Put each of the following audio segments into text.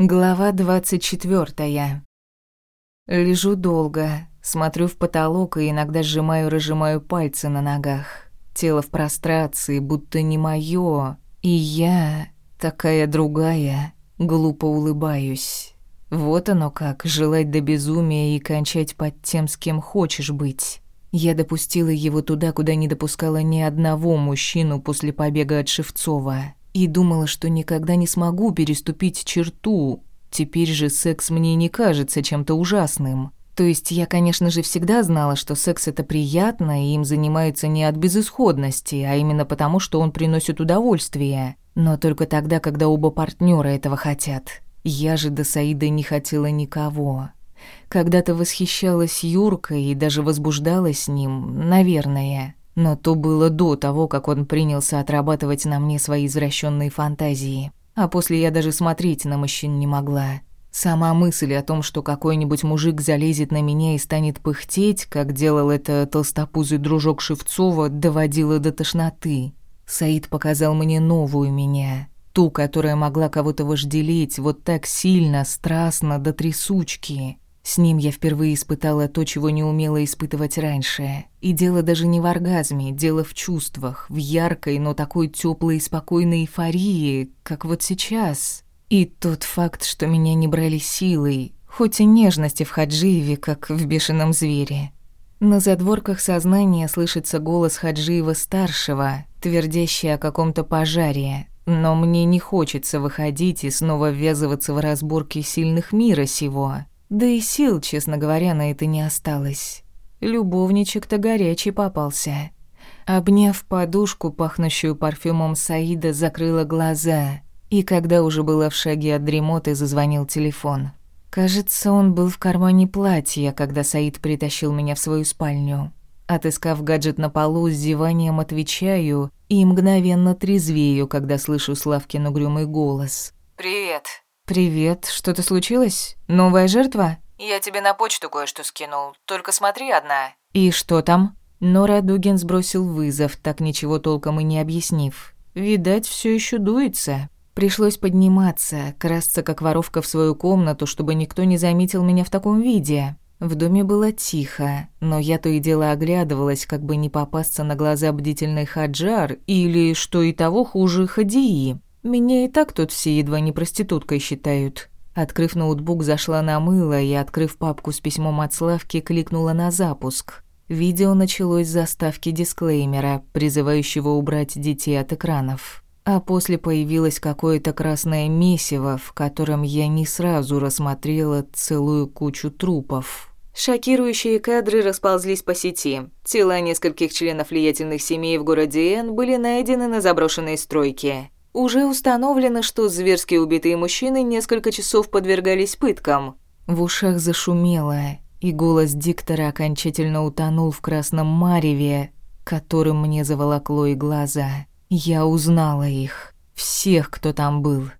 Глава двадцать четвёртая. Лежу долго, смотрю в потолок и иногда сжимаю-разжимаю пальцы на ногах. Тело в прострации, будто не моё, и я, такая другая, глупо улыбаюсь. Вот оно как, желать до безумия и кончать под тем, с кем хочешь быть. Я допустила его туда, куда не допускала ни одного мужчину после побега от Шевцова и думала, что никогда не смогу переступить черту. Теперь же секс мне не кажется чем-то ужасным. То есть я, конечно же, всегда знала, что секс это приятно, и им занимаются не от безысходности, а именно потому, что он приносит удовольствие. Но только тогда, когда оба партнера этого хотят. Я же до Саида не хотела никого. Когда-то восхищалась Юркой и даже возбуждалась с ним, наверное. Но то было до того, как он принялся отрабатывать на мне свои извращенные фантазии. А после я даже смотреть на мужчин не могла. Сама мысль о том, что какой-нибудь мужик залезет на меня и станет пыхтеть, как делал это толстопузый дружок Шевцова, доводила до тошноты. Саид показал мне новую меня, ту, которая могла кого-то вожделеть вот так сильно, страстно, до трясучки. С ним я впервые испытала то, чего не умела испытывать раньше. И дело даже не в оргазме, дело в чувствах, в яркой, но такой теплой и спокойной эйфории, как вот сейчас. И тот факт, что меня не брали силой, хоть и нежности в Хаджиеве, как в бешеном звере. На задворках сознания слышится голос Хаджиева-старшего, твердящий о каком-то пожаре, но мне не хочется выходить и снова ввязываться в разборки сильных мира сего. Да и сил, честно говоря, на это не осталось. Любовничек-то горячий попался. Обняв подушку, пахнущую парфюмом Саида, закрыла глаза. И когда уже была в шаге от дремоты, зазвонил телефон. Кажется, он был в кармане платья, когда Саид притащил меня в свою спальню. Отыскав гаджет на полу, с зеванием отвечаю и мгновенно трезвею, когда слышу Славкин угрюмый голос. «Привет. «Привет, что-то случилось? Новая жертва?» «Я тебе на почту кое-что скинул, только смотри одна». «И что там?» Но Радугин сбросил вызов, так ничего толком и не объяснив. Видать, все еще дуется. Пришлось подниматься, красться как воровка в свою комнату, чтобы никто не заметил меня в таком виде. В доме было тихо, но я то и дело оглядывалась, как бы не попасться на глаза бдительной Хаджар или, что и того хуже, Хадии. Меня и так тут все едва не проституткой считают. Открыв ноутбук, зашла на мыло и, открыв папку с письмом от Славки, кликнула на запуск. Видео началось с заставки дисклеймера, призывающего убрать детей от экранов. А после появилось какое-то красное месиво, в котором я не сразу рассмотрела целую кучу трупов. Шокирующие кадры расползлись по сети. Тела нескольких членов влиятельных семей в городе Н были найдены на заброшенной стройке. Уже установлено, что зверски убитые мужчины несколько часов подвергались пыткам. В ушах зашумело, и голос диктора окончательно утонул в красном мареве, которым мне заволокло и глаза. Я узнала их, всех, кто там был.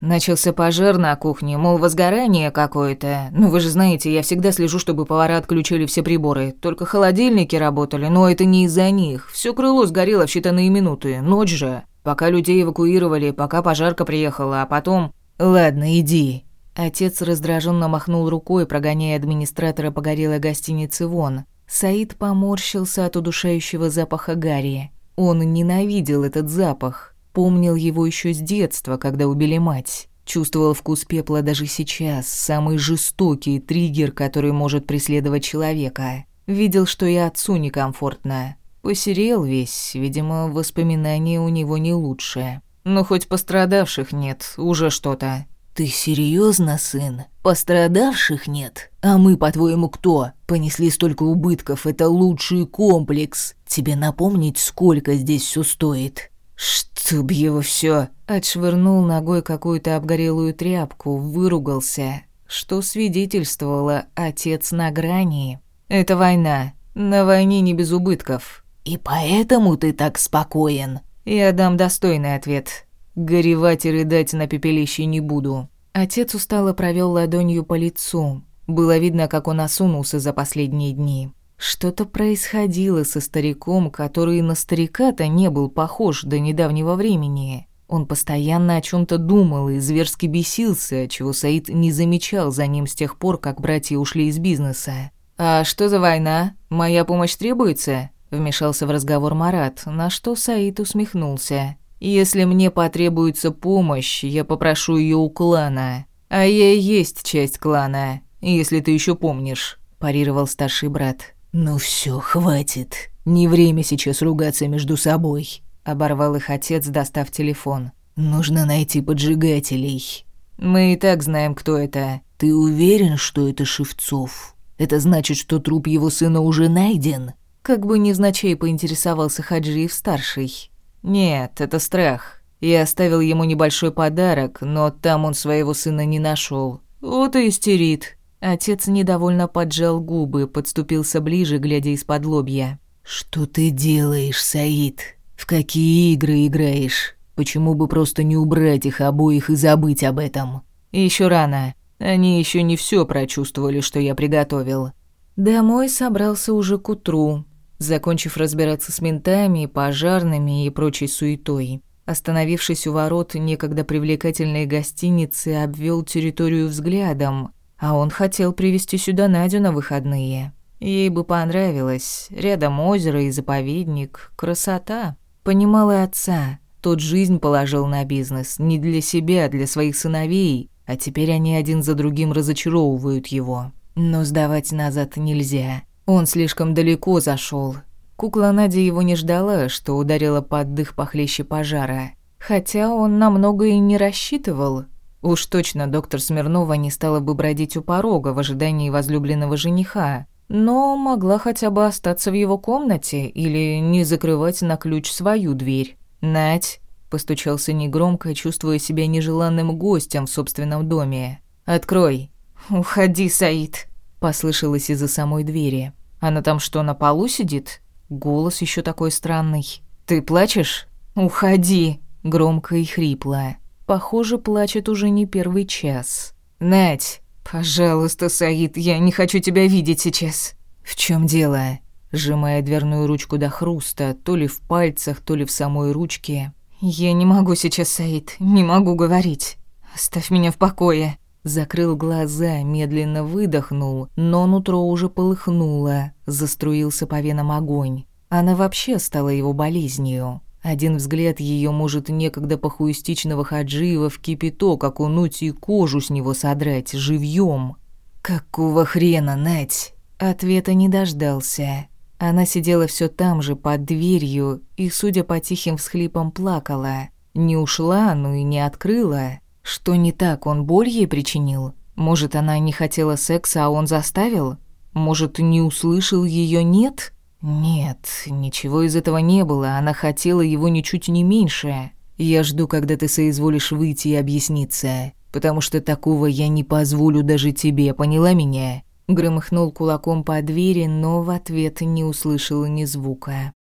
Начался пожар на кухне, мол, возгорание какое-то. Ну вы же знаете, я всегда слежу, чтобы повара отключили все приборы. Только холодильники работали, но это не из-за них. Все крыло сгорело в считанные минуты. Ночь же. Пока людей эвакуировали, пока пожарка приехала, а потом... Ладно, иди. Отец раздраженно махнул рукой, прогоняя администратора погорелой гостиницы вон. Саид поморщился от удушающего запаха гари. Он ненавидел этот запах. Помнил его еще с детства, когда убили мать. Чувствовал вкус пепла даже сейчас, самый жестокий триггер, который может преследовать человека. Видел, что и отцу некомфортно. Посерел весь, видимо, воспоминания у него не лучшие. Но хоть пострадавших нет, уже что-то. «Ты серьезно, сын? Пострадавших нет? А мы, по-твоему, кто? Понесли столько убытков, это лучший комплекс. Тебе напомнить, сколько здесь все стоит?» «Чтоб его все! Отшвырнул ногой какую-то обгорелую тряпку, выругался, что свидетельствовало отец на грани. «Это война. На войне не без убытков». «И поэтому ты так спокоен?» «Я дам достойный ответ. Горевать и рыдать на пепелище не буду». Отец устало провел ладонью по лицу. Было видно, как он осунулся за последние дни. Что-то происходило со стариком, который на старика-то не был похож до недавнего времени. Он постоянно о чем то думал и зверски бесился, чего Саид не замечал за ним с тех пор, как братья ушли из бизнеса. «А что за война? Моя помощь требуется?» Вмешался в разговор Марат, на что Саид усмехнулся. «Если мне потребуется помощь, я попрошу ее у клана. А я и есть часть клана, если ты еще помнишь», – парировал старший брат. «Ну все, хватит. Не время сейчас ругаться между собой», – оборвал их отец, достав телефон. «Нужно найти поджигателей». «Мы и так знаем, кто это». «Ты уверен, что это Шевцов? Это значит, что труп его сына уже найден?» Как бы невзначай поинтересовался Хаджиев-старший. «Нет, это страх. Я оставил ему небольшой подарок, но там он своего сына не нашел. Вот и истерит». Отец недовольно поджал губы, подступился ближе, глядя из-под лобья. «Что ты делаешь, Саид? В какие игры играешь? Почему бы просто не убрать их обоих и забыть об этом?» Еще рано. Они еще не все прочувствовали, что я приготовил. Домой собрался уже к утру, закончив разбираться с ментами, пожарными и прочей суетой. Остановившись у ворот некогда привлекательной гостиницы, обвел территорию взглядом, а он хотел привезти сюда Надю на выходные. Ей бы понравилось. Рядом озеро и заповедник. Красота. Понимал и отца. Тот жизнь положил на бизнес. Не для себя, а для своих сыновей. А теперь они один за другим разочаровывают его. Но сдавать назад нельзя. Он слишком далеко зашел. Кукла Надя его не ждала, что ударила под дых похлеще пожара. Хотя он на многое и не рассчитывал. Уж точно доктор Смирнова не стала бы бродить у порога в ожидании возлюбленного жениха, но могла хотя бы остаться в его комнате или не закрывать на ключ свою дверь. «Надь», — постучался негромко, чувствуя себя нежеланным гостем в собственном доме. «Открой». «Уходи, Саид», — послышалось из-за самой двери. Она там что, на полу сидит? Голос еще такой странный. Ты плачешь? Уходи, громко и хрипло. Похоже, плачет уже не первый час. Нать, пожалуйста, Саид, я не хочу тебя видеть сейчас. В чем дело? Сжимая дверную ручку до хруста, то ли в пальцах, то ли в самой ручке. Я не могу сейчас, Саид, не могу говорить. Оставь меня в покое. Закрыл глаза, медленно выдохнул, но нутро уже полыхнуло, заструился по венам огонь. Она вообще стала его болезнью. Один взгляд ее может некогда похуистичного Хаджиева в кипяток окунуть и кожу с него содрать живьем. «Какого хрена, Нать?» Ответа не дождался. Она сидела все там же, под дверью, и, судя по тихим всхлипам, плакала. Не ушла, но и не открыла. Что не так, он боль ей причинил? Может, она не хотела секса, а он заставил? Может, не услышал ее «нет»? Нет, ничего из этого не было, она хотела его ничуть не меньше. Я жду, когда ты соизволишь выйти и объясниться, потому что такого я не позволю даже тебе, поняла меня?» Громыхнул кулаком по двери, но в ответ не услышал ни звука.